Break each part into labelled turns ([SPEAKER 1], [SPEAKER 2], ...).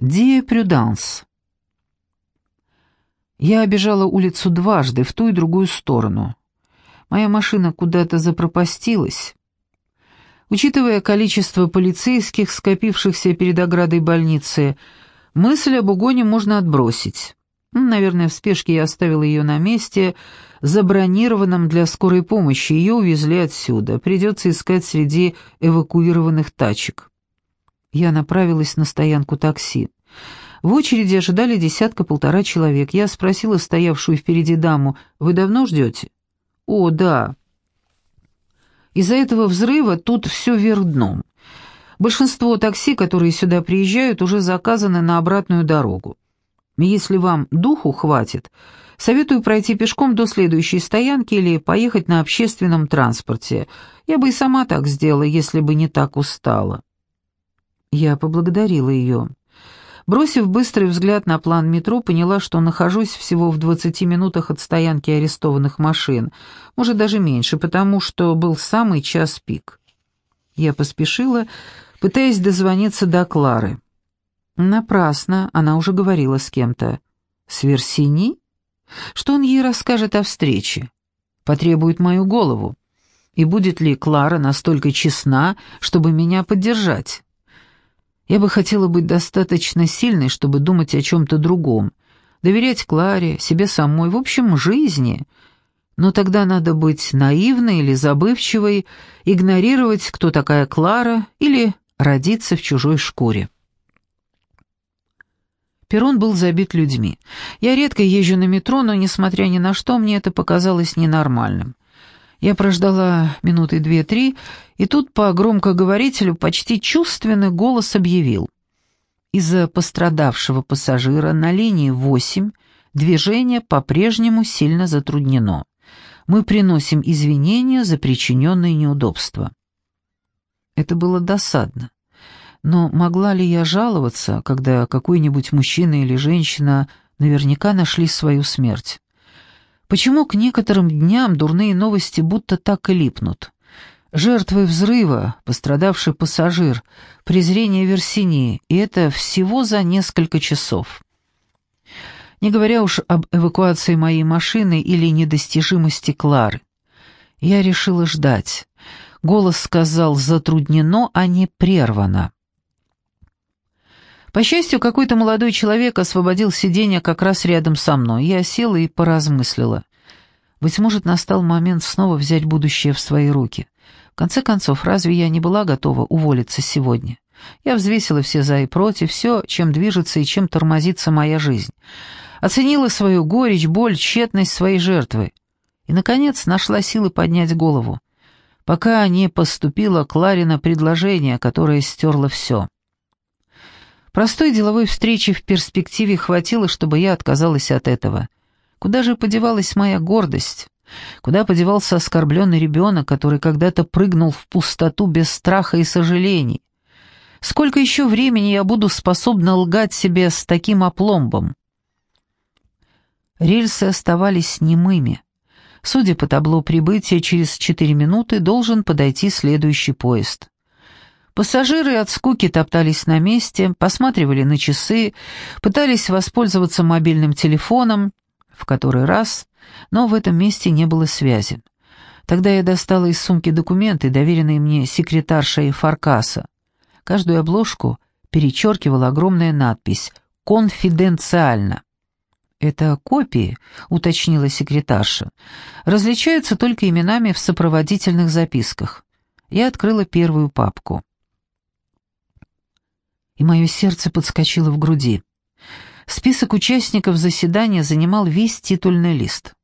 [SPEAKER 1] Ди Прюданс. Я обежала улицу дважды, в ту и другую сторону. Моя машина куда-то запропастилась. Учитывая количество полицейских, скопившихся перед оградой больницы, мысль об угоне можно отбросить. Наверное, в спешке я оставила ее на месте, забронированном для скорой помощи. Ее увезли отсюда. Придется искать среди эвакуированных тачек. Я направилась на стоянку такси. В очереди ожидали десятка-полтора человек. Я спросила стоявшую впереди даму, «Вы давно ждете?» «О, да». Из-за этого взрыва тут все вверх дном. Большинство такси, которые сюда приезжают, уже заказаны на обратную дорогу. Если вам духу хватит, советую пройти пешком до следующей стоянки или поехать на общественном транспорте. Я бы и сама так сделала, если бы не так устала. Я поблагодарила ее. Бросив быстрый взгляд на план метро, поняла, что нахожусь всего в 20 минутах от стоянки арестованных машин, может, даже меньше, потому что был самый час пик. Я поспешила, пытаясь дозвониться до Клары. Напрасно, она уже говорила с кем-то. С Версини? Что он ей расскажет о встрече? Потребует мою голову. И будет ли Клара настолько честна, чтобы меня поддержать? Я бы хотела быть достаточно сильной, чтобы думать о чем-то другом, доверять Кларе, себе самой, в общем, жизни. Но тогда надо быть наивной или забывчивой, игнорировать, кто такая Клара, или родиться в чужой шкуре. Перрон был забит людьми. Я редко езжу на метро, но, несмотря ни на что, мне это показалось ненормальным. Я прождала минуты две-три, и тут по громкоговорителю почти чувственный голос объявил. Из-за пострадавшего пассажира на линии 8 движение по-прежнему сильно затруднено. Мы приносим извинения за причиненные неудобства. Это было досадно. Но могла ли я жаловаться, когда какой-нибудь мужчина или женщина наверняка нашли свою смерть? Почему к некоторым дням дурные новости будто так и липнут? Жертвы взрыва, пострадавший пассажир, презрение Версини, и это всего за несколько часов. Не говоря уж об эвакуации моей машины или недостижимости Клары. Я решила ждать. Голос сказал «затруднено, а не прервано». По счастью, какой-то молодой человек освободил сиденье как раз рядом со мной. Я села и поразмыслила. Быть может, настал момент снова взять будущее в свои руки. В конце концов, разве я не была готова уволиться сегодня? Я взвесила все за и против, все, чем движется и чем тормозится моя жизнь. Оценила свою горечь, боль, тщетность своей жертвы. И, наконец, нашла силы поднять голову. Пока не поступило Кларина предложение, которое стерло все. Простой деловой встречи в перспективе хватило, чтобы я отказалась от этого. Куда же подевалась моя гордость? Куда подевался оскорбленный ребенок, который когда-то прыгнул в пустоту без страха и сожалений? Сколько еще времени я буду способна лгать себе с таким опломбом? Рельсы оставались немыми. Судя по табло прибытия, через четыре минуты должен подойти следующий поезд. Пассажиры от скуки топтались на месте, посматривали на часы, пытались воспользоваться мобильным телефоном, в который раз, но в этом месте не было связи. Тогда я достала из сумки документы, доверенные мне секретаршей Фаркаса. Каждую обложку перечеркивала огромная надпись «Конфиденциально». «Это копии», — уточнила секретарша. «Различаются только именами в сопроводительных записках». Я открыла первую папку и мое сердце подскочило в груди. Список участников заседания занимал весь титульный лист.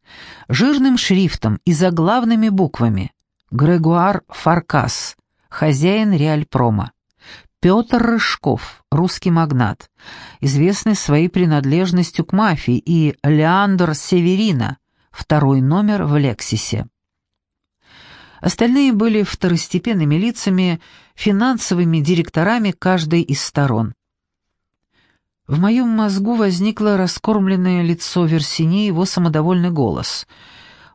[SPEAKER 1] Жирным шрифтом и заглавными буквами. Грегуар Фаркас, хозяин Реальпрома. Петр Рыжков, русский магнат, известный своей принадлежностью к мафии, и Леандр Северина, второй номер в «Лексисе». Остальные были второстепенными лицами, финансовыми директорами каждой из сторон. В моем мозгу возникло раскормленное лицо Версини и его самодовольный голос.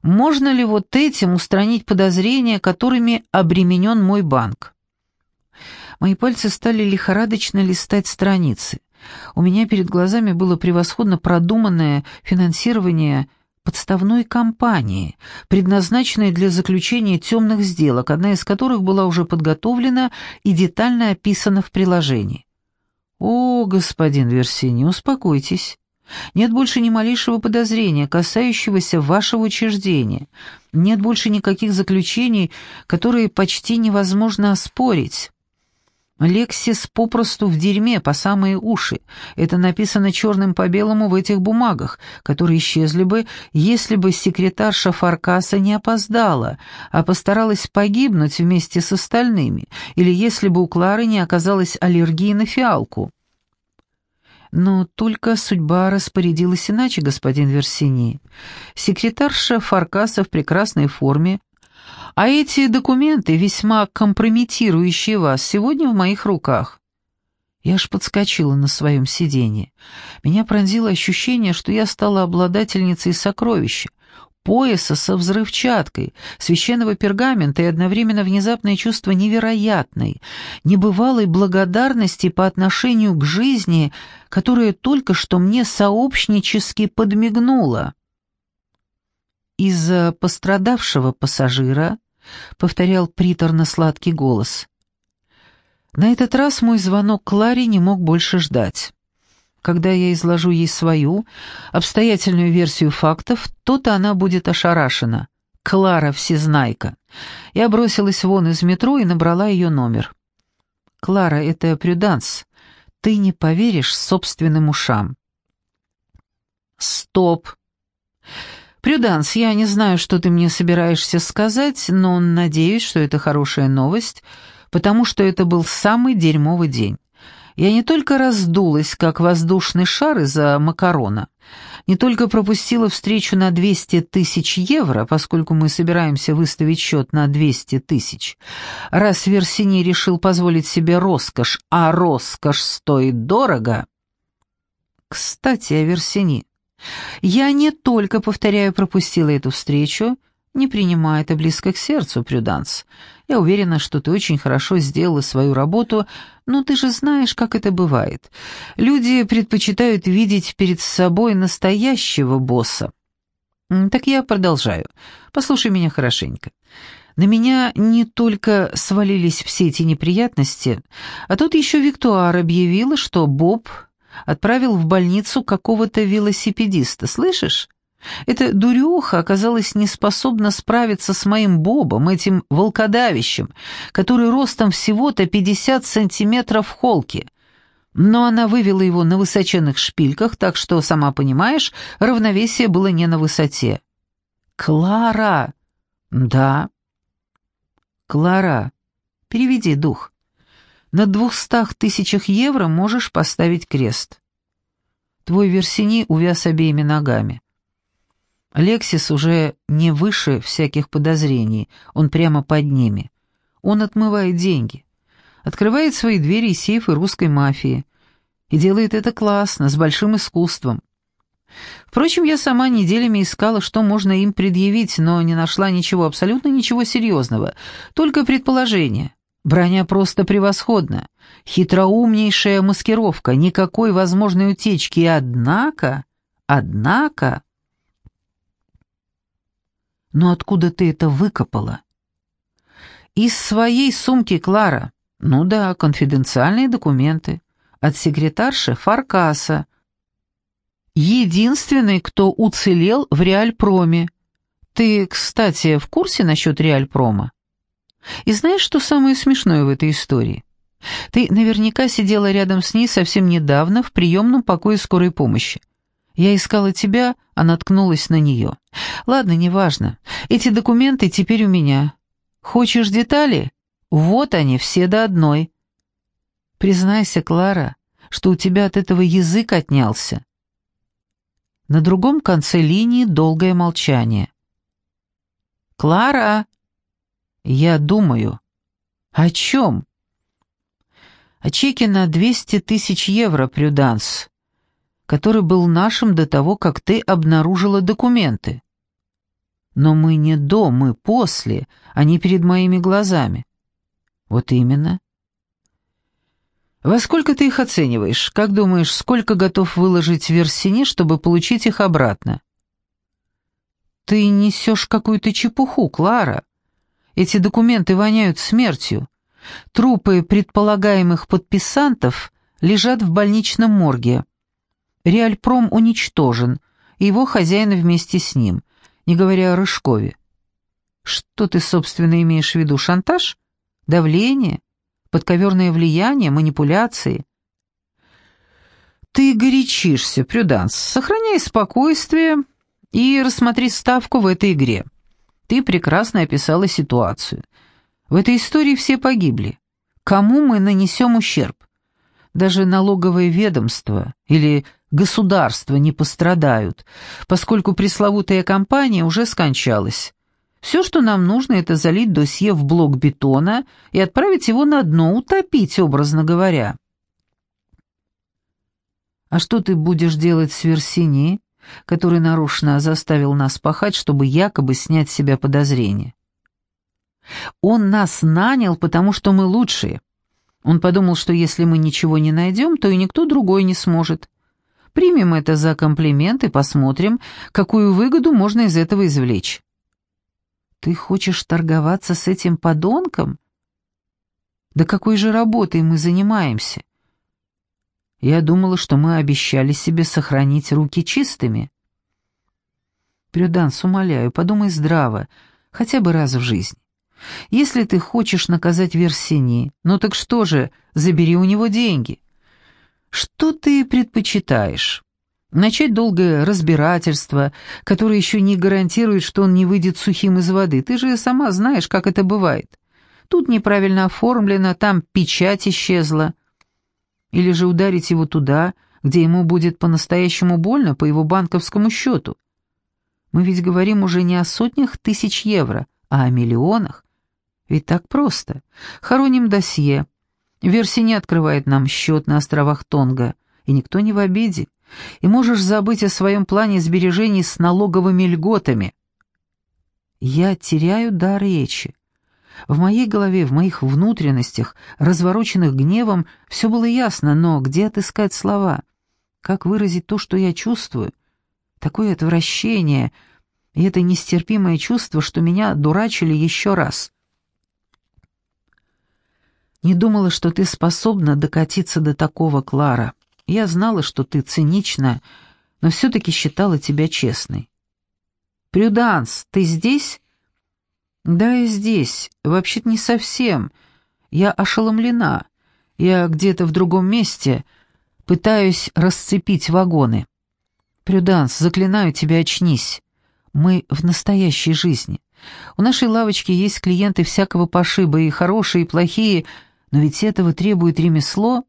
[SPEAKER 1] «Можно ли вот этим устранить подозрения, которыми обременен мой банк?» Мои пальцы стали лихорадочно листать страницы. У меня перед глазами было превосходно продуманное финансирование подставной компании, предназначенной для заключения темных сделок, одна из которых была уже подготовлена и детально описана в приложении. «О, господин Версини, успокойтесь. Нет больше ни малейшего подозрения, касающегося вашего учреждения. Нет больше никаких заключений, которые почти невозможно оспорить. Лексис попросту в дерьме по самые уши. Это написано черным по белому в этих бумагах, которые исчезли бы, если бы секретарша Фаркаса не опоздала, а постаралась погибнуть вместе с остальными, или если бы у Клары не оказалась аллергии на фиалку. Но только судьба распорядилась иначе, господин Версини. Секретарша Фаркаса в прекрасной форме, а эти документы, весьма компрометирующие вас, сегодня в моих руках. Я аж подскочила на своем сиденье. Меня пронзило ощущение, что я стала обладательницей сокровища, пояса со взрывчаткой, священного пергамента и одновременно внезапное чувство невероятной, небывалой благодарности по отношению к жизни, которая только что мне сообщнически подмигнула. Из-за пострадавшего пассажира повторял приторно-сладкий голос. На этот раз мой звонок Кларе не мог больше ждать. Когда я изложу ей свою, обстоятельную версию фактов, то-то она будет ошарашена. Клара Всезнайка. Я бросилась вон из метро и набрала ее номер. «Клара, это Прюданс. Ты не поверишь собственным ушам». «Стоп!» «Прюданс, я не знаю, что ты мне собираешься сказать, но надеюсь, что это хорошая новость, потому что это был самый дерьмовый день. Я не только раздулась, как воздушный шар из-за макарона, не только пропустила встречу на 200 тысяч евро, поскольку мы собираемся выставить счет на 200 тысяч. Раз Версини решил позволить себе роскошь, а роскошь стоит дорого... Кстати, о Версини. Я не только, повторяю, пропустила эту встречу, не принимай это близко к сердцу, Прюданс. Я уверена, что ты очень хорошо сделала свою работу, но ты же знаешь, как это бывает. Люди предпочитают видеть перед собой настоящего босса. Так я продолжаю. Послушай меня хорошенько. На меня не только свалились все эти неприятности, а тут еще Виктуар объявила, что Боб отправил в больницу какого-то велосипедиста, слышишь? Эта дурюха оказалась неспособна справиться с моим Бобом, этим волкодавищем, который ростом всего-то 50 сантиметров в холке. Но она вывела его на высоченных шпильках, так что, сама понимаешь, равновесие было не на высоте. «Клара!» «Да». «Клара, переведи дух. На двухстах тысячах евро можешь поставить крест. Твой Версини увяз обеими ногами. Лексис уже не выше всяких подозрений, он прямо под ними. Он отмывает деньги, открывает свои двери и сейфы русской мафии. И делает это классно, с большим искусством. Впрочем, я сама неделями искала, что можно им предъявить, но не нашла ничего, абсолютно ничего серьезного, только предположения. Броня просто превосходна. Хитроумнейшая маскировка, никакой возможной утечки. Однако, однако... Но откуда ты это выкопала? Из своей сумки, Клара. Ну да, конфиденциальные документы. От секретарши Фаркаса. Единственный, кто уцелел в Реальпроме. Ты, кстати, в курсе насчет Реальпрома? И знаешь, что самое смешное в этой истории? Ты наверняка сидела рядом с ней совсем недавно в приемном покое скорой помощи. Я искала тебя, а наткнулась на нее. Ладно, неважно. Эти документы теперь у меня. Хочешь детали? Вот они, все до одной. Признайся, Клара, что у тебя от этого язык отнялся. На другом конце линии долгое молчание. «Клара!» «Я думаю». «О чем?» «О чеке на 200 тысяч евро, Прюданс который был нашим до того, как ты обнаружила документы. Но мы не до, мы после, а не перед моими глазами. Вот именно. Во сколько ты их оцениваешь? Как думаешь, сколько готов выложить Версине, чтобы получить их обратно? Ты несешь какую-то чепуху, Клара. Эти документы воняют смертью. Трупы предполагаемых подписантов лежат в больничном морге. Реальпром уничтожен, и его хозяин вместе с ним, не говоря о Рыжкове. Что ты, собственно, имеешь в виду? Шантаж? Давление? Подковерное влияние? Манипуляции? Ты горячишься, Прюданс. Сохраняй спокойствие и рассмотри ставку в этой игре. Ты прекрасно описала ситуацию. В этой истории все погибли. Кому мы нанесем ущерб? Даже налоговое ведомство или государство не пострадают, поскольку пресловутая компания уже скончалась. Все, что нам нужно, это залить досье в блок бетона и отправить его на дно, утопить, образно говоря. А что ты будешь делать с Версини, который нарочно заставил нас пахать, чтобы якобы снять с себя подозрения? Он нас нанял, потому что мы лучшие. Он подумал, что если мы ничего не найдем, то и никто другой не сможет. Примем это за комплимент и посмотрим, какую выгоду можно из этого извлечь. Ты хочешь торговаться с этим подонком? Да какой же работой мы занимаемся? Я думала, что мы обещали себе сохранить руки чистыми. Прюданс, умоляю, подумай здраво, хотя бы раз в жизни. Если ты хочешь наказать Версини, ну так что же, забери у него деньги. Что ты предпочитаешь? Начать долгое разбирательство, которое еще не гарантирует, что он не выйдет сухим из воды. Ты же сама знаешь, как это бывает. Тут неправильно оформлено, там печать исчезла. Или же ударить его туда, где ему будет по-настоящему больно по его банковскому счету. Мы ведь говорим уже не о сотнях тысяч евро, а о миллионах. Ведь так просто. Хороним досье. Версия не открывает нам счет на островах Тонга, и никто не в обиде и можешь забыть о своем плане сбережений с налоговыми льготами. Я теряю дар речи. В моей голове, в моих внутренностях, развороченных гневом, все было ясно, но где отыскать слова? Как выразить то, что я чувствую? Такое отвращение и это нестерпимое чувство, что меня дурачили еще раз. Не думала, что ты способна докатиться до такого, Клара. Я знала, что ты цинична, но все-таки считала тебя честной. «Прюданс, ты здесь?» «Да, я здесь. Вообще-то не совсем. Я ошеломлена. Я где-то в другом месте. Пытаюсь расцепить вагоны. Прюданс, заклинаю тебя, очнись. Мы в настоящей жизни. У нашей лавочки есть клиенты всякого пошиба, и хорошие, и плохие, но ведь этого требует ремесло,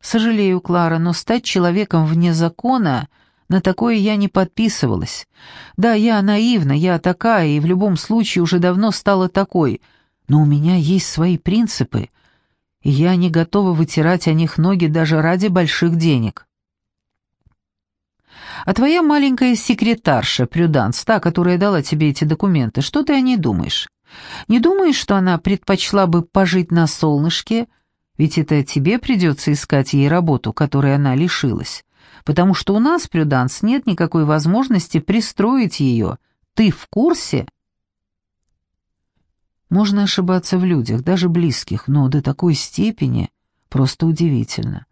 [SPEAKER 1] Сожалею, Клара, но стать человеком вне закона, на такое я не подписывалась. Да, я наивна, я такая, и в любом случае уже давно стала такой, но у меня есть свои принципы, и я не готова вытирать о них ноги даже ради больших денег. А твоя маленькая секретарша, Прюданс, та, которая дала тебе эти документы, что ты о ней думаешь? Не думаешь, что она предпочла бы пожить на солнышке, ведь это тебе придется искать ей работу, которой она лишилась. Потому что у нас, Прюданс, нет никакой возможности пристроить ее. Ты в курсе?» Можно ошибаться в людях, даже близких, но до такой степени просто удивительно.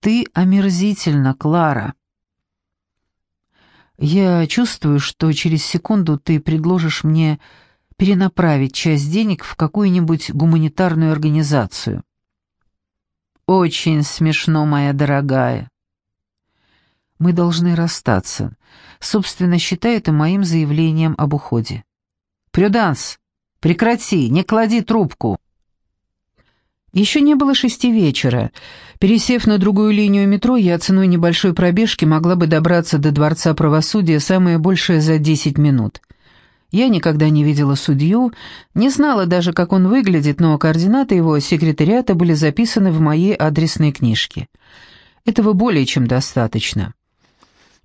[SPEAKER 1] «Ты омерзительна, Клара!» «Я чувствую, что через секунду ты предложишь мне перенаправить часть денег в какую-нибудь гуманитарную организацию. «Очень смешно, моя дорогая». «Мы должны расстаться. Собственно, считай это моим заявлением об уходе». «Прюданс, прекрати, не клади трубку». Еще не было шести вечера. Пересев на другую линию метро, я ценой небольшой пробежки могла бы добраться до Дворца правосудия самое большее за десять минут. Я никогда не видела судью, не знала даже, как он выглядит, но координаты его секретариата были записаны в моей адресной книжке. Этого более чем достаточно.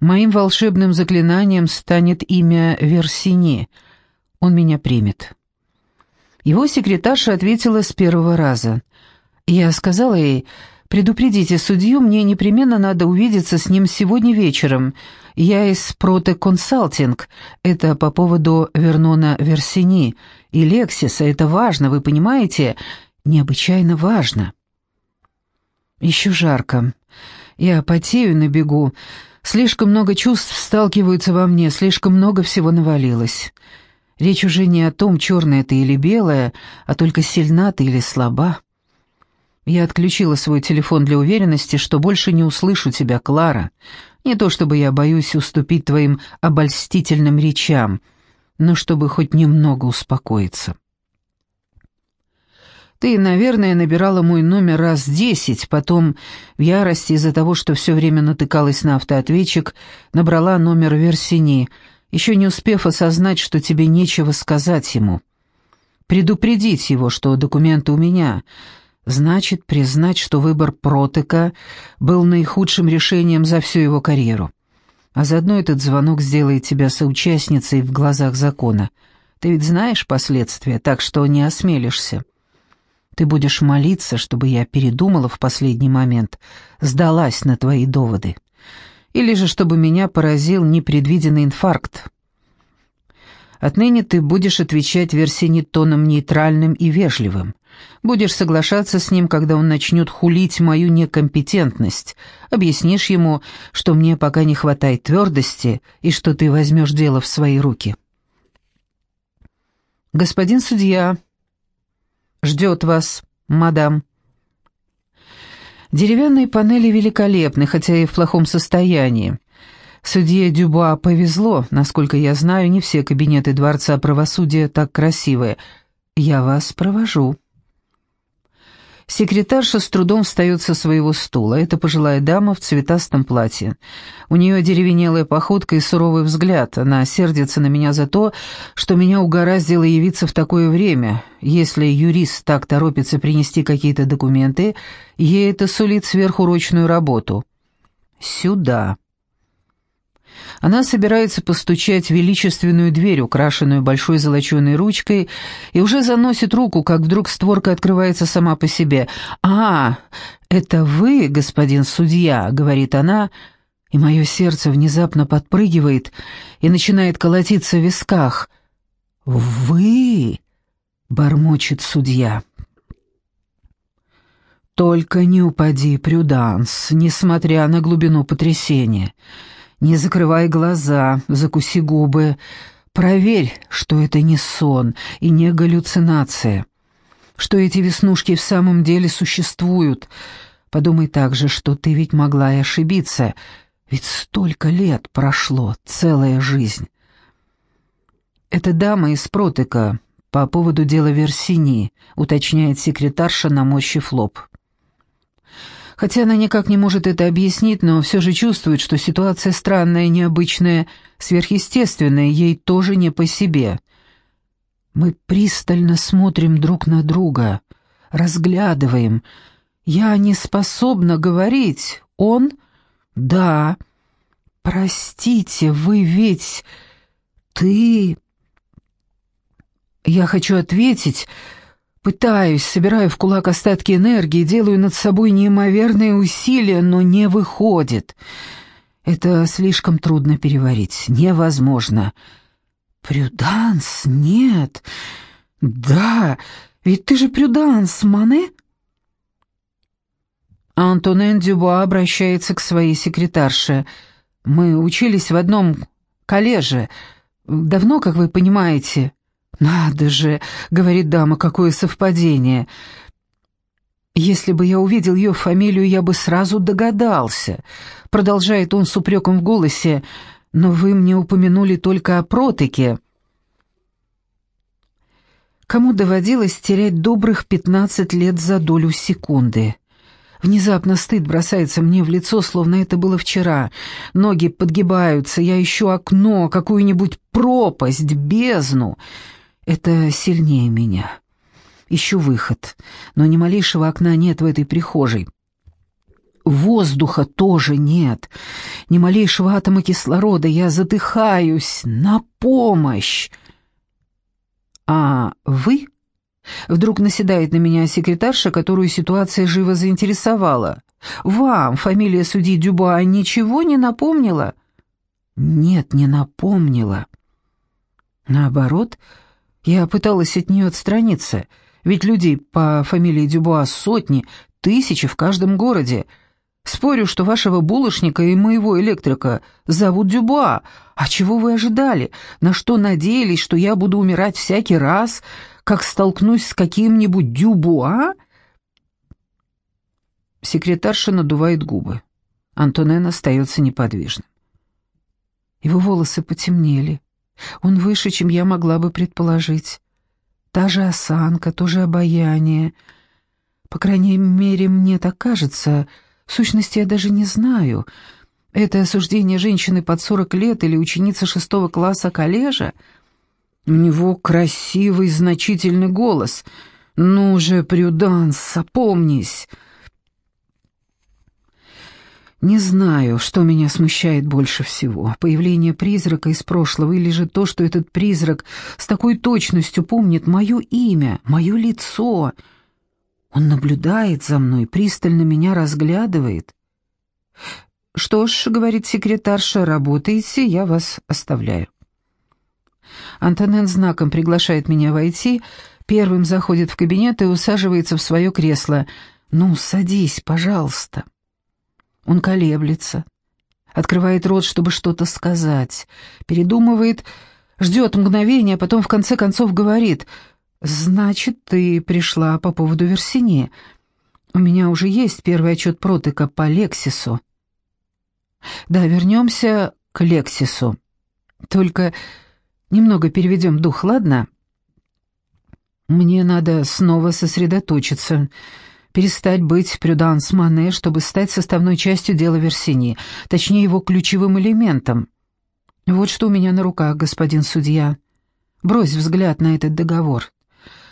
[SPEAKER 1] Моим волшебным заклинанием станет имя Версини. Он меня примет. Его секретарша ответила с первого раза. Я сказала ей, предупредите судью, мне непременно надо увидеться с ним сегодня вечером. Я из Проте Консалтинг, это по поводу Вернона Версини и Лексиса, это важно, вы понимаете? Необычайно важно. Еще жарко. Я потею на бегу. Слишком много чувств сталкиваются во мне, слишком много всего навалилось. Речь уже не о том, черная ты или белая, а только сильна ты или слаба. Я отключила свой телефон для уверенности, что больше не услышу тебя, Клара. Не то чтобы я боюсь уступить твоим обольстительным речам, но чтобы хоть немного успокоиться. Ты, наверное, набирала мой номер раз десять, потом в ярости из-за того, что все время натыкалась на автоответчик, набрала номер Версини, еще не успев осознать, что тебе нечего сказать ему. Предупредить его, что документы у меня, значит признать, что выбор Протека был наихудшим решением за всю его карьеру. А заодно этот звонок сделает тебя соучастницей в глазах закона. Ты ведь знаешь последствия, так что не осмелишься. Ты будешь молиться, чтобы я передумала в последний момент, сдалась на твои доводы. Или же чтобы меня поразил непредвиденный инфаркт. Отныне ты будешь отвечать Версине тоном нейтральным и вежливым. Будешь соглашаться с ним, когда он начнет хулить мою некомпетентность. Объяснишь ему, что мне пока не хватает твердости и что ты возьмешь дело в свои руки. Господин судья, Ждет вас, мадам». Деревянные панели великолепны, хотя и в плохом состоянии. Судье Дюбуа повезло, насколько я знаю, не все кабинеты Дворца правосудия так красивые. Я вас провожу. Секретарша с трудом встает со своего стула. Это пожилая дама в цветастом платье. У нее деревенелая походка и суровый взгляд. Она сердится на меня за то, что меня угораздило явиться в такое время. Если юрист так торопится принести какие-то документы, ей это сулит сверхурочную работу. «Сюда». Она собирается постучать в величественную дверь, украшенную большой золоченой ручкой, и уже заносит руку, как вдруг створка открывается сама по себе. «А, это вы, господин судья», — говорит она, и мое сердце внезапно подпрыгивает и начинает колотиться в висках. «Вы?» — бормочет судья. «Только не упади, Прюданс, несмотря на глубину потрясения». Не закрывай глаза, закуси губы. Проверь, что это не сон и не галлюцинация. Что эти веснушки в самом деле существуют. Подумай также, что ты ведь могла и ошибиться. Ведь столько лет прошло, целая жизнь. Это дама из Протека по поводу дела Версини, уточняет секретарша, наморщив лоб. Хотя она никак не может это объяснить, но все же чувствует, что ситуация странная, необычная, сверхъестественная, ей тоже не по себе. Мы пристально смотрим друг на друга, разглядываем. Я не способна говорить. Он? Да. Простите, вы ведь... Ты... Я хочу ответить, Пытаюсь, собираю в кулак остатки энергии, делаю над собой неимоверные усилия, но не выходит. Это слишком трудно переварить, невозможно. Прюданс? Нет. Да, ведь ты же Прюданс, Мане? Антонен Дюбуа обращается к своей секретарше. Мы учились в одном коллеже. Давно, как вы понимаете. «Надо же!» — говорит дама, — «какое совпадение!» «Если бы я увидел ее фамилию, я бы сразу догадался», — продолжает он с упреком в голосе, «но вы мне упомянули только о протеке». Кому доводилось терять добрых пятнадцать лет за долю секунды? Внезапно стыд бросается мне в лицо, словно это было вчера. Ноги подгибаются, я ищу окно, какую-нибудь пропасть, бездну. Это сильнее меня. Ищу выход, но ни малейшего окна нет в этой прихожей. Воздуха тоже нет, ни малейшего атома кислорода, я задыхаюсь. На помощь! А вы, Вдруг наседает на меня секретарша, которую ситуация живо заинтересовала. «Вам фамилия судьи Дюбуа ничего не напомнила?» «Нет, не напомнила». Наоборот, я пыталась от нее отстраниться, ведь людей по фамилии Дюбуа сотни, тысячи в каждом городе. Спорю, что вашего булочника и моего электрика зовут Дюбуа. А чего вы ожидали? На что надеялись, что я буду умирать всякий раз, как столкнусь с каким-нибудь Дюбуа?» Секретарша надувает губы. Антонен остается неподвижным. Его волосы потемнели. Он выше, чем я могла бы предположить. Та же осанка, то же обаяние. По крайней мере, мне так кажется. В сущности, я даже не знаю. Это осуждение женщины под сорок лет или ученицы шестого класса коллежа? У него красивый, значительный голос. «Ну же, Прюданс, опомнись!» Не знаю, что меня смущает больше всего, появление призрака из прошлого или же то, что этот призрак с такой точностью помнит мое имя, мое лицо. Он наблюдает за мной, пристально меня разглядывает. «Что ж», — говорит секретарша, — «работаете, я вас оставляю». Антонен знаком приглашает меня войти, первым заходит в кабинет и усаживается в свое кресло. «Ну, садись, пожалуйста». Он колеблется, открывает рот, чтобы что-то сказать, передумывает, ждет мгновения, а потом в конце концов говорит «Значит, ты пришла по поводу Версини. У меня уже есть первый отчет протыка по Лексису». «Да, вернемся к Лексису. Только немного переведем дух, ладно?» «Мне надо снова сосредоточиться» перестать быть Прюданс Мане, чтобы стать составной частью дела Версини, точнее его ключевым элементом. Вот что у меня на руках, господин судья. Брось взгляд на этот договор.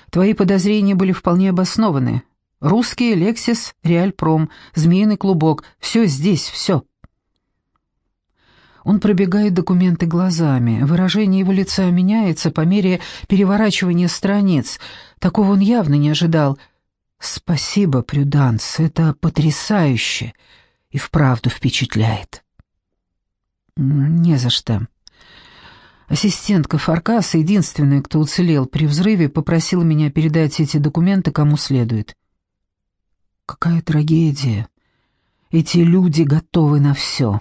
[SPEAKER 1] Твои подозрения были вполне обоснованы. Русские, Лексис, Реальпром, Змеиный клубок — все здесь, все. Он пробегает документы глазами. Выражение его лица меняется по мере переворачивания страниц. Такого он явно не ожидал — «Спасибо, Прюданс, это потрясающе и вправду впечатляет». «Не за что». Ассистентка Фаркаса, единственная, кто уцелел при взрыве, попросила меня передать эти документы кому следует. Какая трагедия. Эти люди готовы на все.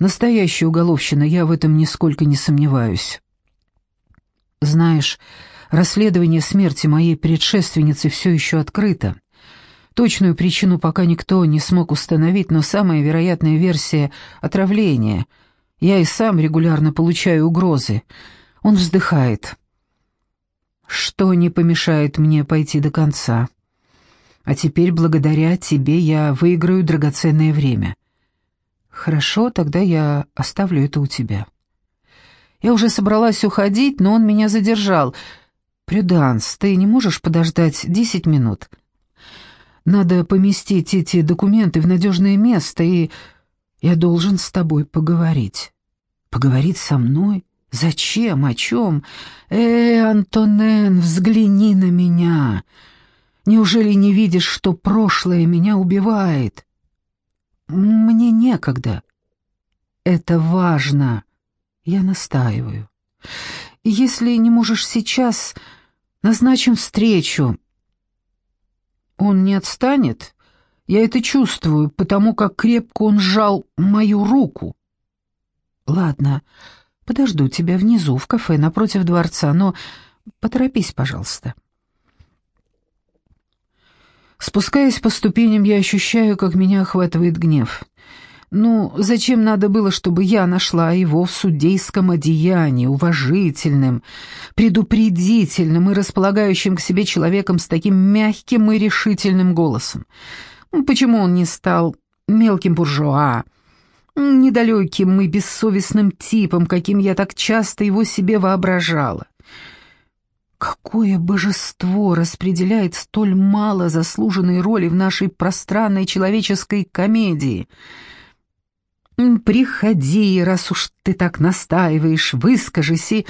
[SPEAKER 1] Настоящая уголовщина, я в этом нисколько не сомневаюсь. Знаешь, Расследование смерти моей предшественницы все еще открыто. Точную причину пока никто не смог установить, но самая вероятная версия — отравление. Я и сам регулярно получаю угрозы. Он вздыхает. Что не помешает мне пойти до конца? А теперь благодаря тебе я выиграю драгоценное время. Хорошо, тогда я оставлю это у тебя. Я уже собралась уходить, но он меня задержал — «Прюданс, ты не можешь подождать десять минут? Надо поместить эти документы в надежное место, и я должен с тобой поговорить». «Поговорить со мной? Зачем? О чем? Э, Антонен, взгляни на меня. Неужели не видишь, что прошлое меня убивает?» «Мне некогда. Это важно. Я настаиваю. Если не можешь сейчас, назначим встречу. Он не отстанет? Я это чувствую, потому как крепко он сжал мою руку. Ладно, подожду тебя внизу, в кафе напротив дворца, но поторопись, пожалуйста. Спускаясь по ступеням, я ощущаю, как меня охватывает гнев. Ну, зачем надо было, чтобы я нашла его в судейском одеянии, уважительным, предупредительным и располагающим к себе человеком с таким мягким и решительным голосом? Ну, почему он не стал мелким буржуа, недалеким и бессовестным типом, каким я так часто его себе воображала? Какое божество распределяет столь мало заслуженной роли в нашей пространной человеческой комедии — «Приходи, раз уж ты так настаиваешь, выскажись и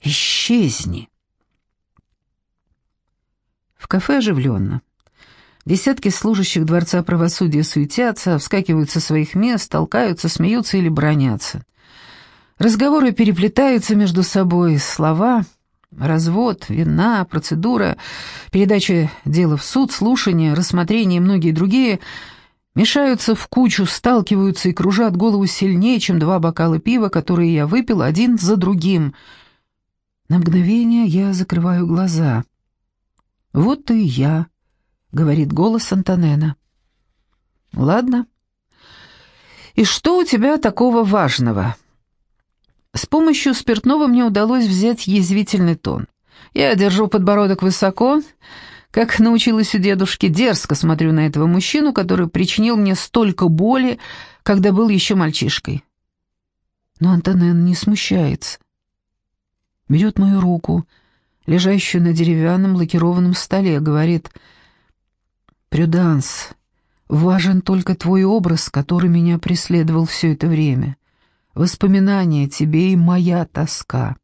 [SPEAKER 1] исчезни». В кафе оживленно. Десятки служащих Дворца правосудия суетятся, вскакивают со своих мест, толкаются, смеются или бронятся. Разговоры переплетаются между собой, слова, развод, вина, процедура, передача дела в суд, слушание, рассмотрение и многие другие мешаются в кучу, сталкиваются и кружат голову сильнее, чем два бокала пива, которые я выпил один за другим. На мгновение я закрываю глаза. Вот и я — говорит голос Антонена. «Ладно. И что у тебя такого важного?» С помощью спиртного мне удалось взять язвительный тон. Я держу подбородок высоко, как научилась у дедушки, дерзко смотрю на этого мужчину, который причинил мне столько боли, когда был еще мальчишкой. Но Антонен не смущается. Берет мою руку, лежащую на деревянном лакированном столе, говорит — Прюданс, важен только твой образ, который меня преследовал все это время. Воспоминания тебе и моя тоска,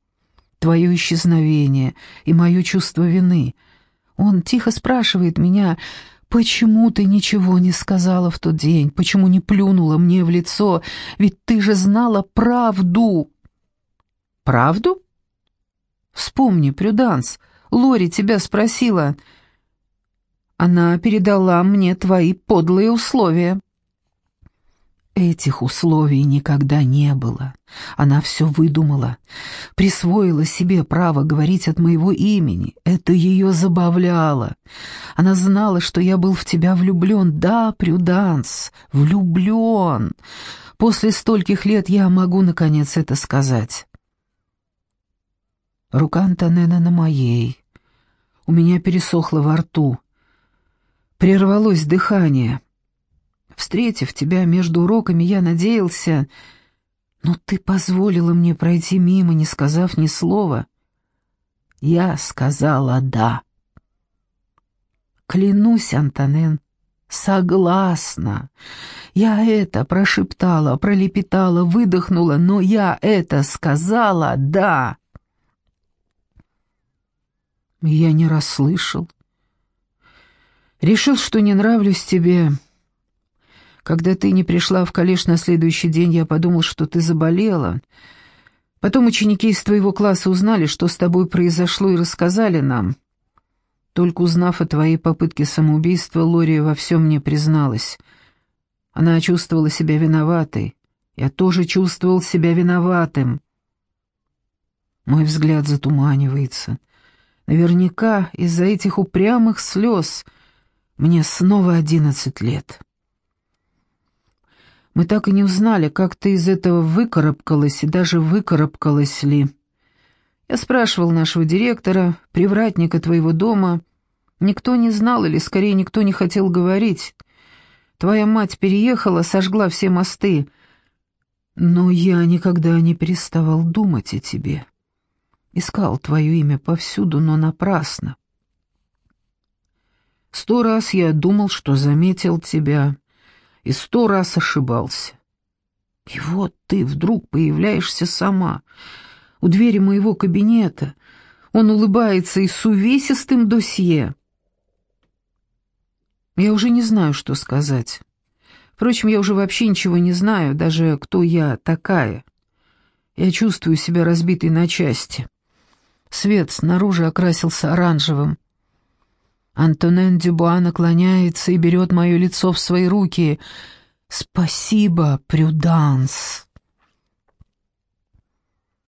[SPEAKER 1] твое исчезновение и мое чувство вины. Он тихо спрашивает меня, «Почему ты ничего не сказала в тот день? Почему не плюнула мне в лицо? Ведь ты же знала правду!» «Правду?» «Вспомни, Прюданс, Лори тебя спросила, она передала мне твои подлые условия». Этих условий никогда не было. Она все выдумала, присвоила себе право говорить от моего имени. Это ее забавляло. Она знала, что я был в тебя влюблен. Да, Прюданс, влюблен. После стольких лет я могу, наконец, это сказать. Рука Антонена на моей. У меня пересохло во рту. Прервалось дыхание. Встретив тебя между уроками, я надеялся... Но ты позволила мне пройти мимо, не сказав ни слова. Я сказала «да». Клянусь, Антонен, согласна. Я это прошептала, пролепетала, выдохнула, но я это сказала «да». Я не расслышал. Решил, что не нравлюсь тебе. Когда ты не пришла в колледж на следующий день, я подумал, что ты заболела. Потом ученики из твоего класса узнали, что с тобой произошло, и рассказали нам. Только узнав о твоей попытке самоубийства, Лори во всем мне призналась. Она чувствовала себя виноватой. Я тоже чувствовал себя виноватым. Мой взгляд затуманивается. Наверняка из-за этих упрямых слез — мне снова одиннадцать лет. Мы так и не узнали, как ты из этого выкарабкалась и даже выкарабкалась ли. Я спрашивал нашего директора, привратника твоего дома. Никто не знал или, скорее, никто не хотел говорить. Твоя мать переехала, сожгла все мосты. Но я никогда не переставал думать о тебе. Искал твое имя повсюду, но напрасно. Сто раз я думал, что заметил тебя, и сто раз ошибался. И вот ты вдруг появляешься сама, у двери моего кабинета. Он улыбается и с увесистым досье. Я уже не знаю, что сказать. Впрочем, я уже вообще ничего не знаю, даже кто я такая. Я чувствую себя разбитой на части. Свет снаружи окрасился оранжевым. Антонен Дюбуа наклоняется и берет мое лицо в свои руки. «Спасибо, Прюданс!»